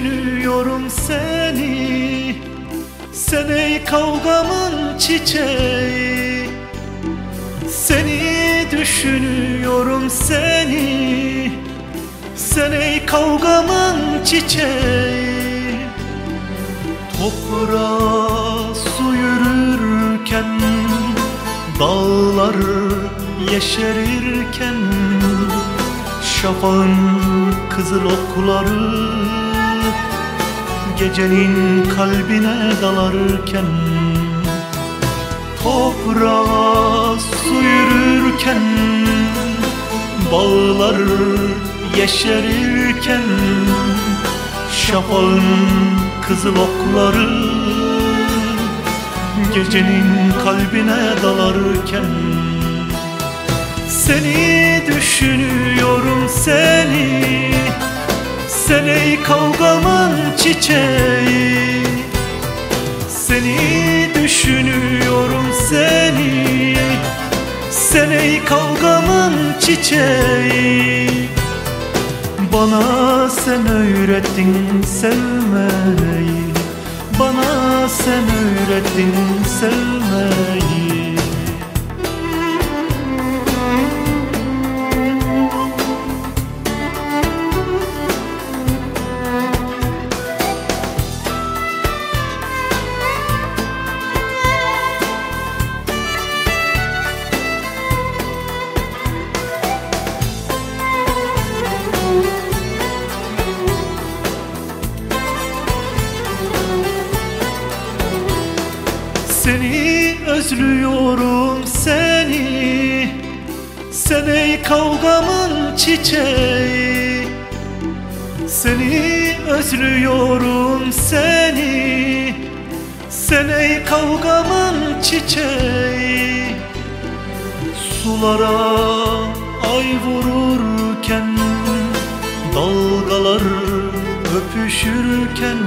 özlüyorum seni. Sen ey kavgamın çiçeği. Seni düşünüyorum seni. Sen ey kavgamın çiçeği. Toprağa su yürürken Dağlar yeşerirken Şafağın kızıl okları Gecenin kalbine dalarken Toprağa su yürürken Bağlar yeşerirken Şafağın kızıl okları Gecenin kalbine dalarken Seni düşünüyorum seni. Sen ey kavgamın çiçeği. Seni düşünüyorum seni. Sen ey kavgamın çiçeği. Bana sen öğrettin sevmeyi. Bana sen öğrettin sevmeyi Seni özlüyorum seni. Sen ey kavgamın çiçeği. Seni özlüyorum seni. Sen ey kavgamın çiçeği. Sulara ay vururken Dalgalar öpüşürken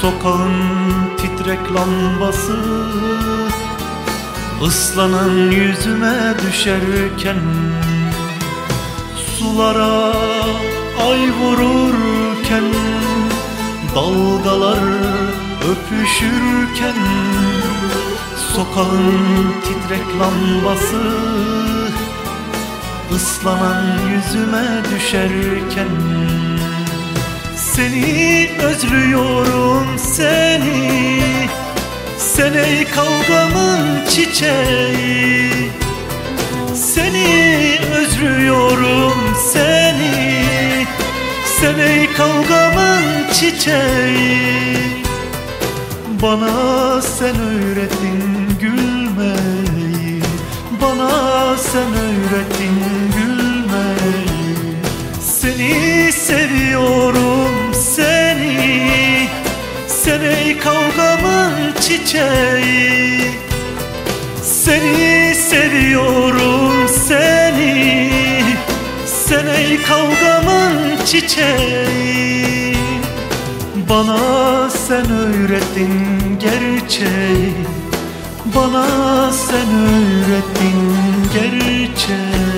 Sokağın titrek lambası ıslanan yüzüme düşerken Sulara ay vururken Dalgalar öpüşürken Sokağın titrek lambası ıslanan yüzüme düşerken seni özlüyorum seni. Sen ey kavgamın çiçeği. Seni özlüyorum seni. Sen ey kavgamın çiçeği. Bana sen öğrettin gülmeyi. Bana sen öğrettin gülmeyi. Seni seviyorum çiçeği Seni seviyorum seni. Sen ey kavgamın çiçeği. Bana sen öğrettin gerçeği. Bana sen öğrettin gerçeği